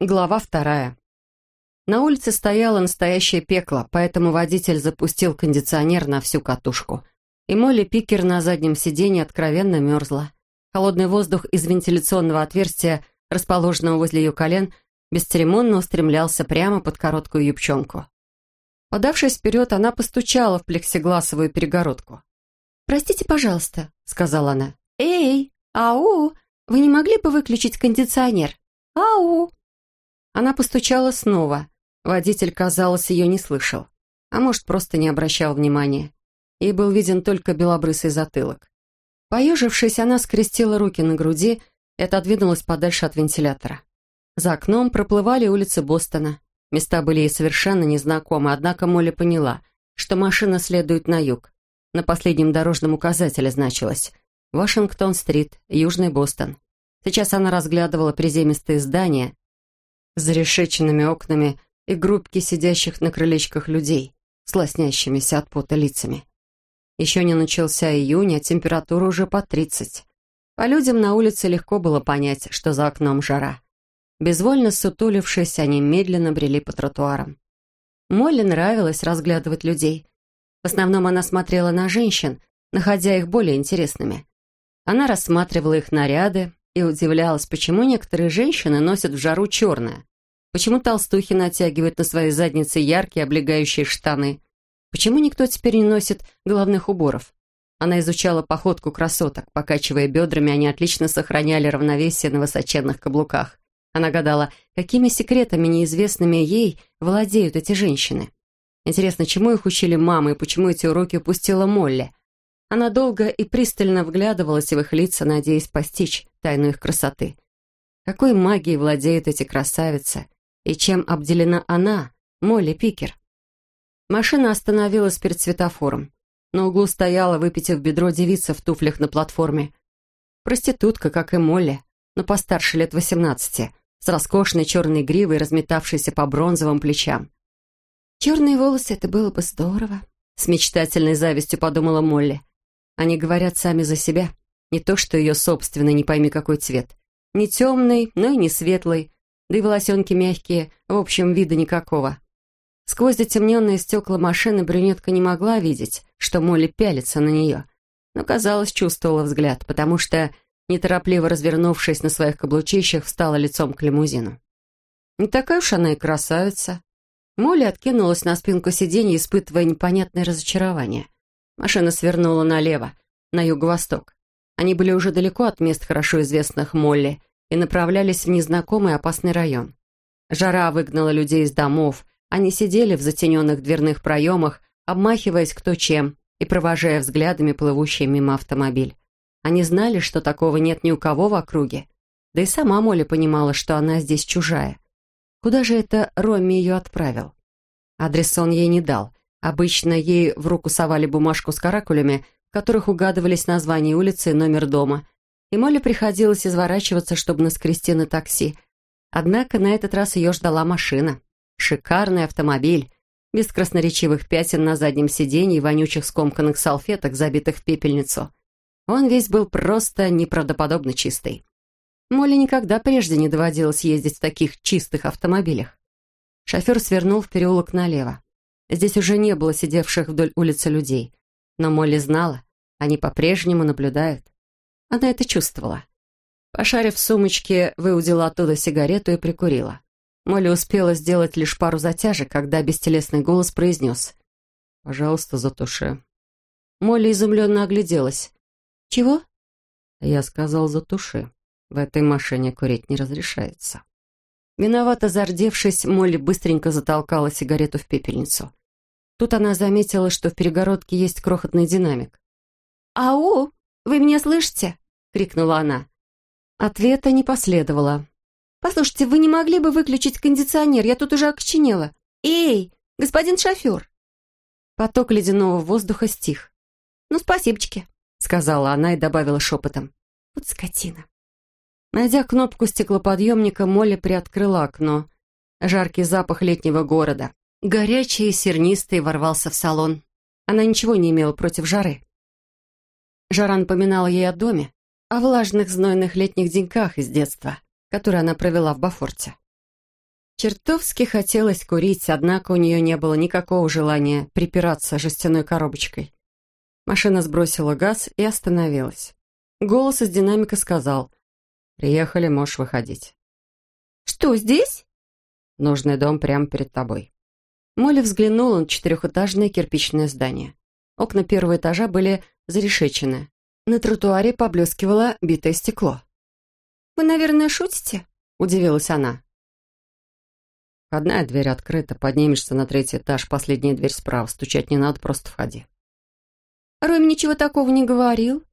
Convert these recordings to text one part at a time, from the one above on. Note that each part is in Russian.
Глава вторая. На улице стояло настоящее пекло, поэтому водитель запустил кондиционер на всю катушку. И Молли Пикер на заднем сиденье откровенно мерзла. Холодный воздух из вентиляционного отверстия, расположенного возле ее колен, бесцеремонно устремлялся прямо под короткую юбчонку. Подавшись вперед, она постучала в плексигласовую перегородку. «Простите, пожалуйста», — сказала она. «Эй, ау, вы не могли бы выключить кондиционер? Ау!» Она постучала снова. Водитель, казалось, ее не слышал. А может, просто не обращал внимания. Ей был виден только белобрысый затылок. Поежившись, она скрестила руки на груди и отодвинулась подальше от вентилятора. За окном проплывали улицы Бостона. Места были ей совершенно незнакомы, однако Молли поняла, что машина следует на юг. На последнем дорожном указателе значилось «Вашингтон-стрит, Южный Бостон». Сейчас она разглядывала приземистые здания с зарешеченными окнами и группки сидящих на крылечках людей с лоснящимися от пота лицами. Еще не начался июнь, а температура уже по тридцать. По людям на улице легко было понять, что за окном жара. Безвольно сутулившись, они медленно брели по тротуарам. Молли нравилось разглядывать людей. В основном она смотрела на женщин, находя их более интересными. Она рассматривала их наряды и удивлялась, почему некоторые женщины носят в жару черное, почему толстухи натягивают на свои задницы яркие облегающие штаны, почему никто теперь не носит головных уборов. Она изучала походку красоток, покачивая бедрами, они отлично сохраняли равновесие на высоченных каблуках. Она гадала, какими секретами неизвестными ей владеют эти женщины. Интересно, чему их учили мамы и почему эти уроки упустила Молли? Она долго и пристально вглядывалась в их лица, надеясь постичь тайну их красоты. Какой магией владеют эти красавицы? И чем обделена она, Молли Пикер? Машина остановилась перед светофором. На углу стояла, выпитив бедро девица в туфлях на платформе. Проститутка, как и Молли, но постарше лет восемнадцати, с роскошной черной гривой, разметавшейся по бронзовым плечам. «Черные волосы — это было бы здорово», — с мечтательной завистью подумала Молли. Они говорят сами за себя. Не то, что ее собственный, не пойми какой цвет. Не темный, но и не светлый. Да и волосенки мягкие, в общем, вида никакого. Сквозь затемненные стекла машины брюнетка не могла видеть, что Молли пялится на нее. Но, казалось, чувствовала взгляд, потому что неторопливо развернувшись на своих каблучищах, встала лицом к лимузину. Не такая уж она и красавица. Молли откинулась на спинку сиденья, испытывая непонятное разочарование. Машина свернула налево, на юго-восток. Они были уже далеко от мест хорошо известных Молли и направлялись в незнакомый опасный район. Жара выгнала людей из домов, они сидели в затененных дверных проемах, обмахиваясь кто чем и провожая взглядами плывущий мимо автомобиль. Они знали, что такого нет ни у кого в округе. Да и сама Молли понимала, что она здесь чужая. Куда же это Ромми ее отправил? Адрес он ей не дал. Обычно ей в руку совали бумажку с каракулями, в которых угадывались названия улицы и номер дома. И Молли приходилось изворачиваться, чтобы наскрести на такси. Однако на этот раз ее ждала машина. Шикарный автомобиль, без красноречивых пятен на заднем сиденье и вонючих скомканных салфеток, забитых в пепельницу. Он весь был просто неправдоподобно чистый. Молли никогда прежде не доводилось ездить в таких чистых автомобилях. Шофер свернул в переулок налево. Здесь уже не было сидевших вдоль улицы людей. Но Молли знала, они по-прежнему наблюдают. Она это чувствовала. Пошарив в сумочке, выудила оттуда сигарету и прикурила. Молли успела сделать лишь пару затяжек, когда бестелесный голос произнес «Пожалуйста, затуши». Молли изумленно огляделась. «Чего?» Я сказал, затуши. В этой машине курить не разрешается. Виновато зардевшись, Молли быстренько затолкала сигарету в пепельницу. Тут она заметила, что в перегородке есть крохотный динамик. «Ау! Вы меня слышите?» — крикнула она. Ответа не последовало. «Послушайте, вы не могли бы выключить кондиционер? Я тут уже окоченела. Эй, господин шофер!» Поток ледяного воздуха стих. «Ну, спасибочки», — сказала она и добавила шепотом. «Вот скотина». Найдя кнопку стеклоподъемника, Молли приоткрыла окно. Жаркий запах летнего города. Горячий и сернистый ворвался в салон. Она ничего не имела против жары. Жара напоминала ей о доме, о влажных знойных летних деньках из детства, которые она провела в Бафорте. Чертовски хотелось курить, однако у нее не было никакого желания припираться жестяной коробочкой. Машина сбросила газ и остановилась. Голос из динамика сказал «Приехали, можешь выходить». «Что, здесь?» «Нужный дом прямо перед тобой». Молли взглянула на четырехэтажное кирпичное здание. Окна первого этажа были зарешечены. На тротуаре поблескивало битое стекло. «Вы, наверное, шутите?» — удивилась она. Одна дверь открыта, поднимешься на третий этаж, последняя дверь справа, стучать не надо, просто входи. Роми ничего такого не говорил.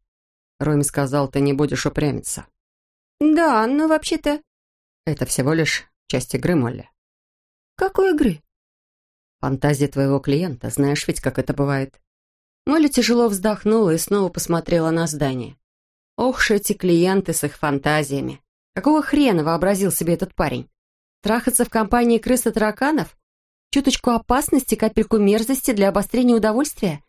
Роми сказал, ты не будешь упрямиться. Да, но вообще-то... Это всего лишь часть игры, Молли. Какой игры? Фантазия твоего клиента, знаешь ведь, как это бывает. Молли тяжело вздохнула и снова посмотрела на здание. Ох ж эти клиенты с их фантазиями. Какого хрена вообразил себе этот парень? Трахаться в компании крыс и тараканов? Чуточку опасности, капельку мерзости для обострения удовольствия?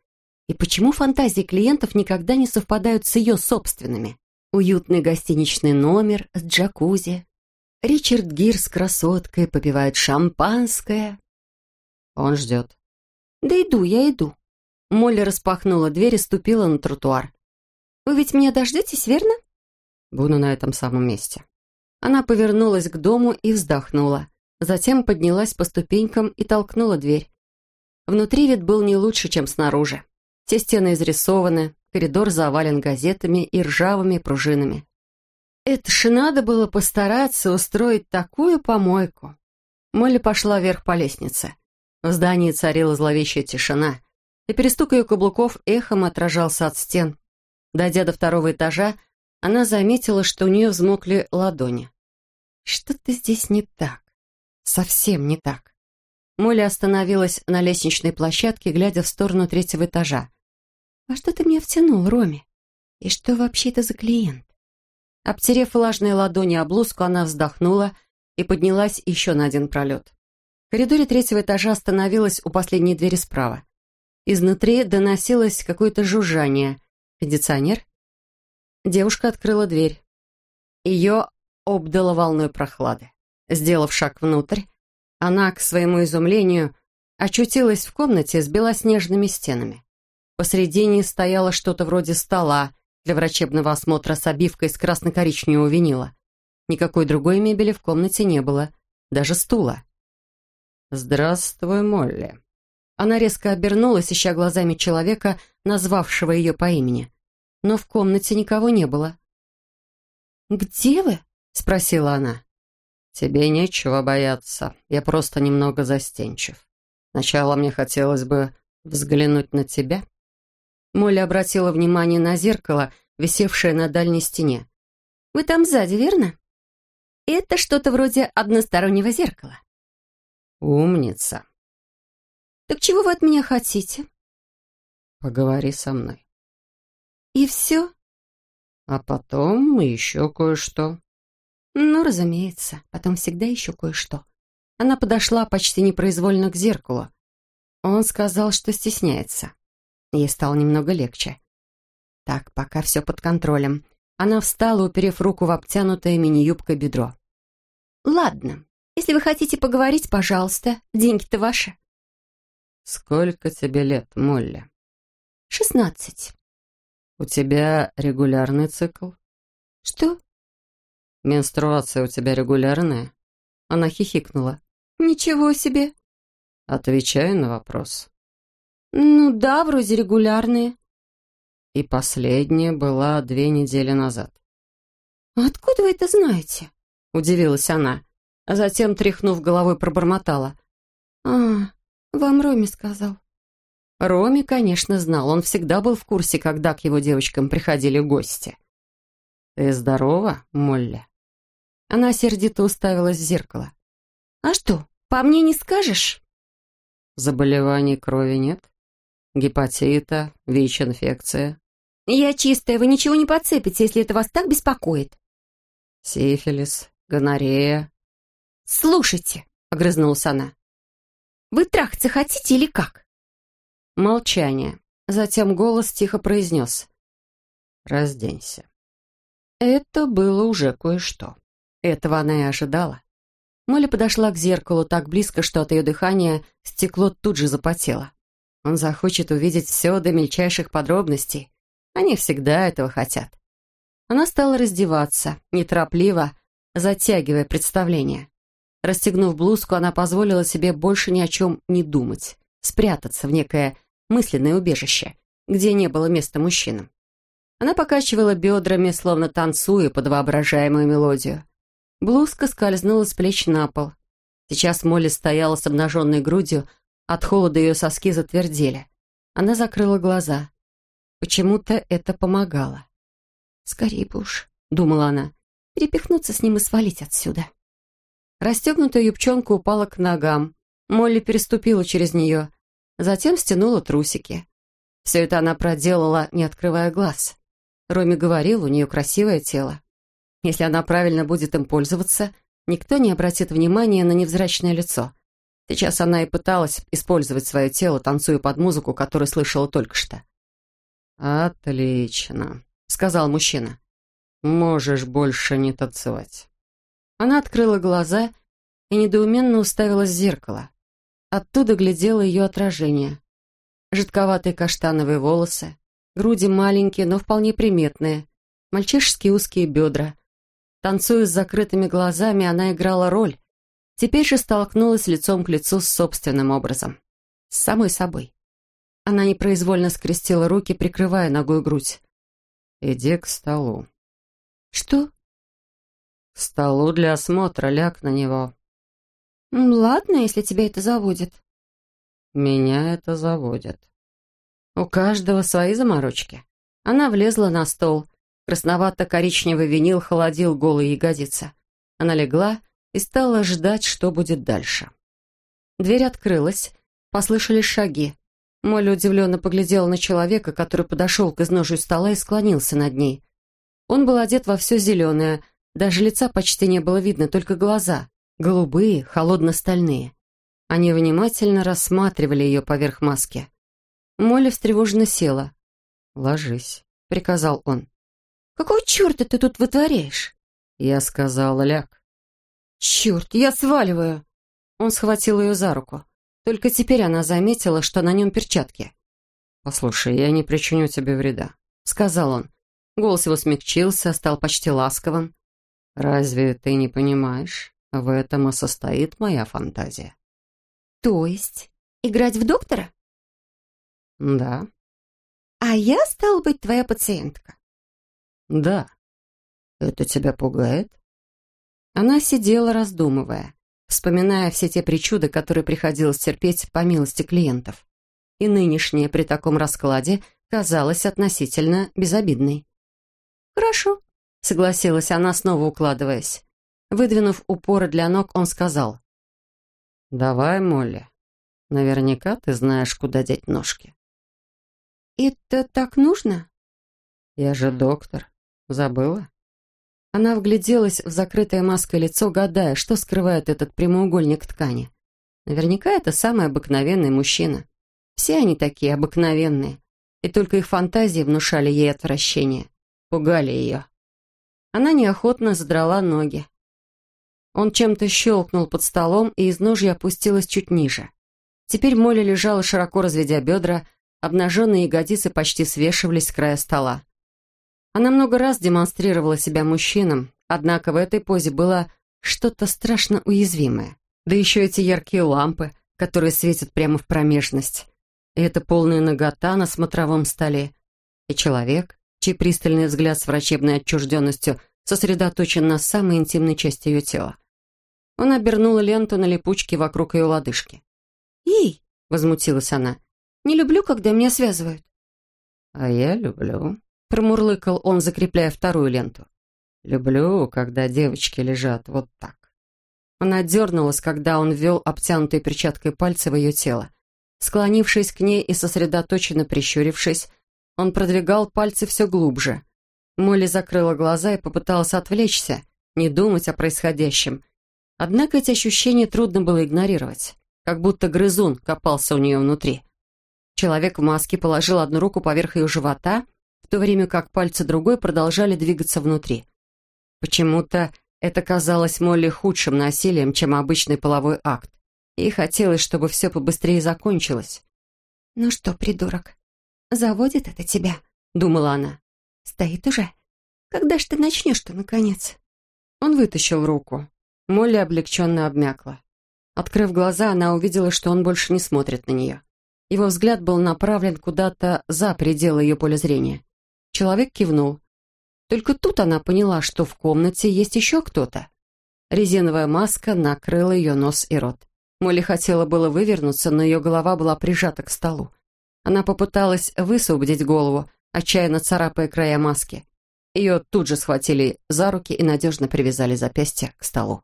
И почему фантазии клиентов никогда не совпадают с ее собственными? Уютный гостиничный номер с джакузи. Ричард Гир с красоткой попивает шампанское. Он ждет. «Да иду, я иду». Молли распахнула дверь и ступила на тротуар. «Вы ведь меня дождетесь, верно?» «Буду на этом самом месте». Она повернулась к дому и вздохнула. Затем поднялась по ступенькам и толкнула дверь. Внутри вид был не лучше, чем снаружи. Все стены изрисованы, коридор завален газетами и ржавыми пружинами. Это ж надо было постараться устроить такую помойку. Молли пошла вверх по лестнице. В здании царила зловещая тишина, и перестук ее каблуков эхом отражался от стен. Дойдя до второго этажа, она заметила, что у нее взмокли ладони. Что-то здесь не так. Совсем не так. Молли остановилась на лестничной площадке, глядя в сторону третьего этажа. «А что ты меня втянул, Роми? И что вообще это за клиент?» Обтерев влажные ладони о блузку, она вздохнула и поднялась еще на один пролет. Коридоре третьего этажа остановилась у последней двери справа. Изнутри доносилось какое-то жужжание. Кондиционер? Девушка открыла дверь. Ее обдало волной прохлады. Сделав шаг внутрь, она, к своему изумлению, очутилась в комнате с белоснежными стенами. Посредине стояло что-то вроде стола для врачебного осмотра с обивкой из красно-коричневого винила. Никакой другой мебели в комнате не было, даже стула. «Здравствуй, Молли». Она резко обернулась, ища глазами человека, назвавшего ее по имени. Но в комнате никого не было. «Где вы?» — спросила она. «Тебе нечего бояться. Я просто немного застенчив. Сначала мне хотелось бы взглянуть на тебя». Молли обратила внимание на зеркало, висевшее на дальней стене. «Вы там сзади, верно? Это что-то вроде одностороннего зеркала». «Умница». «Так чего вы от меня хотите?» «Поговори со мной». «И все?» «А потом еще кое-что». Ну, разумеется, потом всегда еще кое-что. Она подошла почти непроизвольно к зеркалу. Он сказал, что стесняется. Ей стало немного легче. Так, пока все под контролем. Она встала, уперев руку в обтянутое мини-юбкой бедро. «Ладно, если вы хотите поговорить, пожалуйста. Деньги-то ваши». «Сколько тебе лет, Молли?» «Шестнадцать». «У тебя регулярный цикл?» «Что?» «Менструация у тебя регулярная?» Она хихикнула. «Ничего себе!» «Отвечаю на вопрос». «Ну да, вроде регулярные». И последняя была две недели назад. «Откуда вы это знаете?» Удивилась она, а затем, тряхнув головой, пробормотала. «А, вам Роми сказал». Роми, конечно, знал. Он всегда был в курсе, когда к его девочкам приходили гости. «Ты здорова, Молли?» Она сердито уставилась в зеркало. «А что, по мне не скажешь?» «Заболеваний крови нет? Гепатита, ВИЧ-инфекция?» «Я чистая, вы ничего не подцепите, если это вас так беспокоит». «Сифилис, гонорея». «Слушайте», — огрызнулась она. «Вы трахаться хотите или как?» Молчание. Затем голос тихо произнес. «Разденься». Это было уже кое-что. Этого она и ожидала. Молли подошла к зеркалу так близко, что от ее дыхания стекло тут же запотело. Он захочет увидеть все до мельчайших подробностей. Они всегда этого хотят. Она стала раздеваться, неторопливо, затягивая представление. Расстегнув блузку, она позволила себе больше ни о чем не думать, спрятаться в некое мысленное убежище, где не было места мужчинам. Она покачивала бедрами, словно танцуя под воображаемую мелодию. Блузка скользнула с плеч на пол. Сейчас Молли стояла с обнаженной грудью, от холода ее соски затвердели. Она закрыла глаза. Почему-то это помогало. «Скорее бы уж», — думала она, — «перепихнуться с ним и свалить отсюда». Расстегнутая юбчонка упала к ногам. Молли переступила через нее, затем стянула трусики. Все это она проделала, не открывая глаз. Роми говорил, у нее красивое тело. Если она правильно будет им пользоваться, никто не обратит внимания на невзрачное лицо. Сейчас она и пыталась использовать свое тело, танцуя под музыку, которую слышала только что. «Отлично», — сказал мужчина. «Можешь больше не танцевать». Она открыла глаза и недоуменно уставилась в зеркало. Оттуда глядело ее отражение. Жидковатые каштановые волосы, груди маленькие, но вполне приметные, мальчишеские узкие бедра, Танцуя с закрытыми глазами, она играла роль. Теперь же столкнулась лицом к лицу с собственным образом. С самой собой. Она непроизвольно скрестила руки, прикрывая ногой грудь. «Иди к столу». «Что?» «К столу для осмотра, ляг на него». «Ладно, если тебя это заводит». «Меня это заводит». У каждого свои заморочки. Она влезла на стол, Красновато-коричневый винил холодил голые ягодицы. Она легла и стала ждать, что будет дальше. Дверь открылась, послышались шаги. Молли удивленно поглядела на человека, который подошел к изножию стола и склонился над ней. Он был одет во все зеленое, даже лица почти не было видно, только глаза, голубые, холодно-стальные. Они внимательно рассматривали ее поверх маски. Молли встревоженно села. «Ложись», — приказал он. Какого черта ты тут вытворяешь?» Я сказала ляг. «Черт, я сваливаю!» Он схватил ее за руку. Только теперь она заметила, что на нем перчатки. «Послушай, я не причиню тебе вреда», — сказал он. Голос его смягчился, стал почти ласковым. «Разве ты не понимаешь? В этом и состоит моя фантазия». «То есть играть в доктора?» «Да». «А я, стала быть, твоя пациентка?» «Да». «Это тебя пугает?» Она сидела, раздумывая, вспоминая все те причуды, которые приходилось терпеть по милости клиентов. И нынешняя при таком раскладе казалась относительно безобидной. «Хорошо», — согласилась она, снова укладываясь. Выдвинув упоры для ног, он сказал. «Давай, Молли. Наверняка ты знаешь, куда деть ножки». «Это так нужно?» «Я же доктор. Забыла?» Она вгляделась в закрытое маской лицо, гадая, что скрывает этот прямоугольник ткани. Наверняка это самый обыкновенный мужчина. Все они такие обыкновенные. И только их фантазии внушали ей отвращение. Пугали ее. Она неохотно задрала ноги. Он чем-то щелкнул под столом, и из ножья опустилась чуть ниже. Теперь Молли лежала, широко разведя бедра, обнаженные ягодицы почти свешивались с края стола. Она много раз демонстрировала себя мужчинам, однако в этой позе было что-то страшно уязвимое. Да еще эти яркие лампы, которые светят прямо в промежность. И это полная нагота на смотровом столе. И человек, чей пристальный взгляд с врачебной отчужденностью сосредоточен на самой интимной части ее тела. Он обернула ленту на липучке вокруг ее лодыжки. «Ей!» — возмутилась она. «Не люблю, когда меня связывают». «А я люблю», Промурлыкал он, закрепляя вторую ленту. «Люблю, когда девочки лежат вот так». Она дернулась, когда он ввел обтянутой перчаткой пальцы в ее тело. Склонившись к ней и сосредоточенно прищурившись, он продвигал пальцы все глубже. Молли закрыла глаза и попыталась отвлечься, не думать о происходящем. Однако эти ощущения трудно было игнорировать, как будто грызун копался у нее внутри. Человек в маске положил одну руку поверх ее живота в то время как пальцы другой продолжали двигаться внутри. Почему-то Это казалось Молли худшим насилием, чем обычный половой акт. И хотелось, чтобы все побыстрее закончилось. «Ну что, придурок, заводит это тебя?» — думала она. «Стоит уже. Когда ж ты начнешь-то, наконец?» Он вытащил руку. Молли облегченно обмякла. Открыв глаза, она увидела, что он больше не смотрит на нее. Его взгляд был направлен куда-то за пределы ее поля зрения. Человек кивнул. Только тут она поняла, что в комнате есть еще кто-то. Резиновая маска накрыла ее нос и рот. Молли хотела было вывернуться, но ее голова была прижата к столу. Она попыталась высвободить голову, отчаянно царапая края маски. Ее тут же схватили за руки и надежно привязали запястья к столу.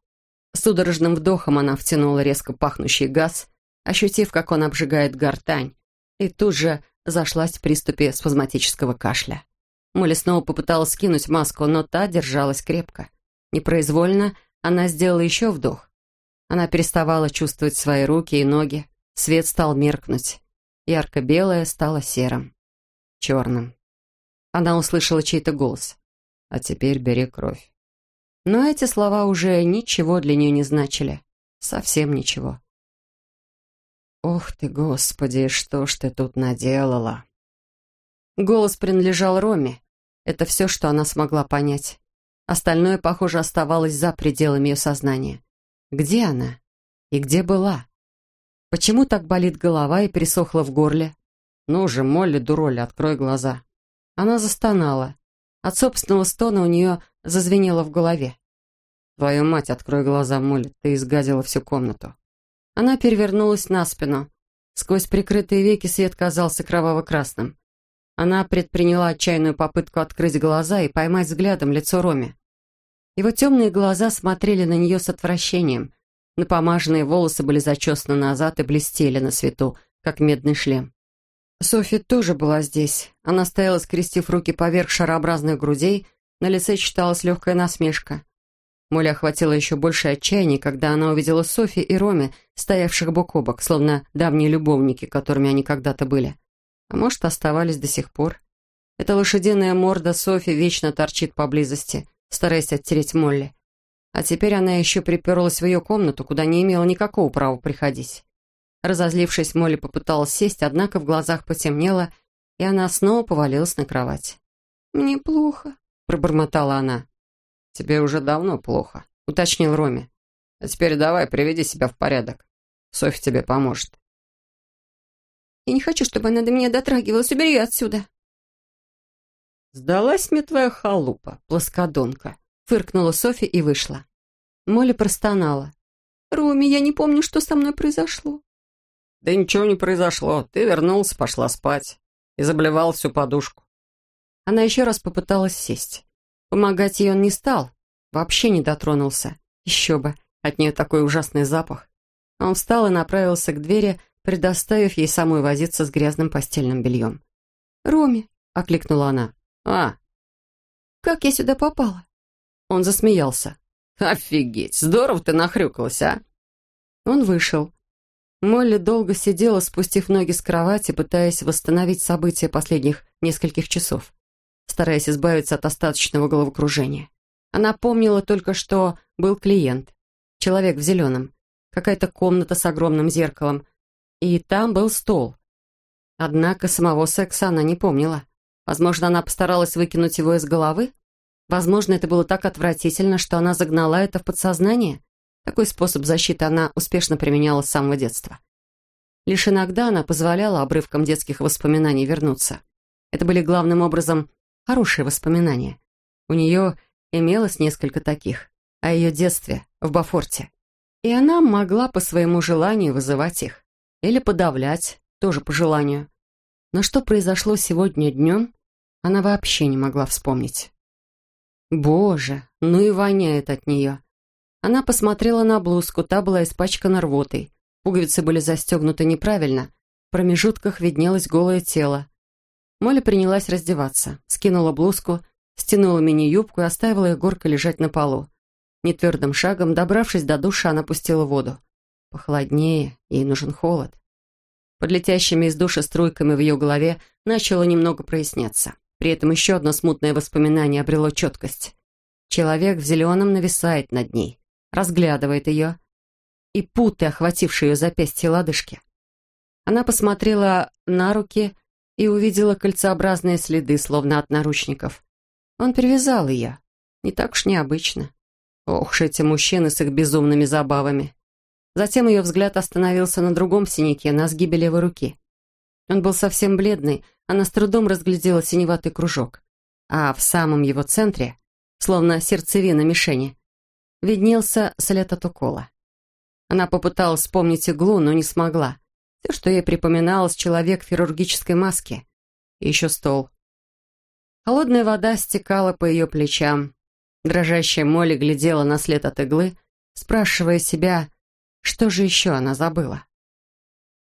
Судорожным вдохом она втянула резко пахнущий газ, ощутив, как он обжигает гортань, и тут же зашлась в приступе спазматического кашля. Молли снова попыталась скинуть маску, но та держалась крепко. Непроизвольно она сделала еще вдох. Она переставала чувствовать свои руки и ноги. Свет стал меркнуть. Ярко-белое стало серым. Черным. Она услышала чей-то голос. «А теперь бери кровь». Но эти слова уже ничего для нее не значили. Совсем ничего. «Ох ты, Господи, что ж ты тут наделала?» Голос принадлежал Роме. Это все, что она смогла понять. Остальное, похоже, оставалось за пределами ее сознания. Где она? И где была? Почему так болит голова и пересохла в горле? Ну же, Молли, дуроля, открой глаза. Она застонала. От собственного стона у нее зазвенело в голове. «Твою мать, открой глаза, Молли, ты изгадила всю комнату». Она перевернулась на спину. Сквозь прикрытые веки свет казался кроваво-красным. Она предприняла отчаянную попытку открыть глаза и поймать взглядом лицо Роми. Его темные глаза смотрели на нее с отвращением. Напомаженные волосы были зачесаны назад и блестели на свету, как медный шлем. Софи тоже была здесь. Она стояла, скрестив руки поверх шарообразных грудей, на лице читалась легкая насмешка. Моля охватила еще больше отчаяния, когда она увидела Софи и Роми, стоявших бок о бок, словно давние любовники, которыми они когда-то были. А может, оставались до сих пор. Эта лошадиная морда Софи вечно торчит поблизости, стараясь оттереть Молли. А теперь она еще приперлась в ее комнату, куда не имела никакого права приходить. Разозлившись, Молли попыталась сесть, однако в глазах потемнело, и она снова повалилась на кровать. «Мне плохо», — пробормотала она. «Тебе уже давно плохо», — уточнил Роми. «А теперь давай, приведи себя в порядок. Софи тебе поможет». Я не хочу, чтобы она до меня дотрагивалась. Убери отсюда. «Сдалась мне твоя халупа, плоскодонка», — фыркнула Софи и вышла. Молли простонала. «Роми, я не помню, что со мной произошло». «Да ничего не произошло. Ты вернулся, пошла спать и заблевал всю подушку». Она еще раз попыталась сесть. Помогать ей он не стал, вообще не дотронулся. Еще бы, от нее такой ужасный запах. Он встал и направился к двери, предоставив ей самой возиться с грязным постельным бельем. «Роми», — окликнула она. «А?» «Как я сюда попала?» Он засмеялся. «Офигеть, здорово ты нахрюкалась, а?» Он вышел. Молли долго сидела, спустив ноги с кровати, пытаясь восстановить события последних нескольких часов, стараясь избавиться от остаточного головокружения. Она помнила только, что был клиент, человек в зеленом, какая-то комната с огромным зеркалом, и там был стол. Однако самого секса она не помнила. Возможно, она постаралась выкинуть его из головы? Возможно, это было так отвратительно, что она загнала это в подсознание? Такой способ защиты она успешно применяла с самого детства. Лишь иногда она позволяла обрывкам детских воспоминаний вернуться. Это были главным образом хорошие воспоминания. У нее имелось несколько таких, о ее детстве в Бафорте. И она могла по своему желанию вызывать их. Или подавлять, тоже по желанию. Но что произошло сегодня днем, она вообще не могла вспомнить. Боже, ну и воняет от нее. Она посмотрела на блузку, та была испачкана рвотой. Пуговицы были застегнуты неправильно. В промежутках виднелось голое тело. Молли принялась раздеваться, скинула блузку, стянула мини-юбку и оставила ее горкой лежать на полу. Нетвердым шагом, добравшись до душа, она пустила воду. Похолоднее, ей нужен холод. Под летящими из душа струйками в ее голове начало немного проясняться. При этом еще одно смутное воспоминание обрело четкость. Человек в зеленом нависает над ней, разглядывает ее, и путы, охватившие ее запястье и лодыжки. Она посмотрела на руки и увидела кольцеобразные следы, словно от наручников. Он привязал ее. Не так уж необычно. Ох уж эти мужчины с их безумными забавами. Затем ее взгляд остановился на другом синяке, на сгибе левой руки. Он был совсем бледный, она с трудом разглядела синеватый кружок. А в самом его центре, словно сердцевина мишени, виднелся след от укола. Она попыталась вспомнить иглу, но не смогла. Все, что ей припоминалось, человек в хирургической маске. И еще стол. Холодная вода стекала по ее плечам. Дрожащая Молли глядела на след от иглы, спрашивая себя, что же еще она забыла.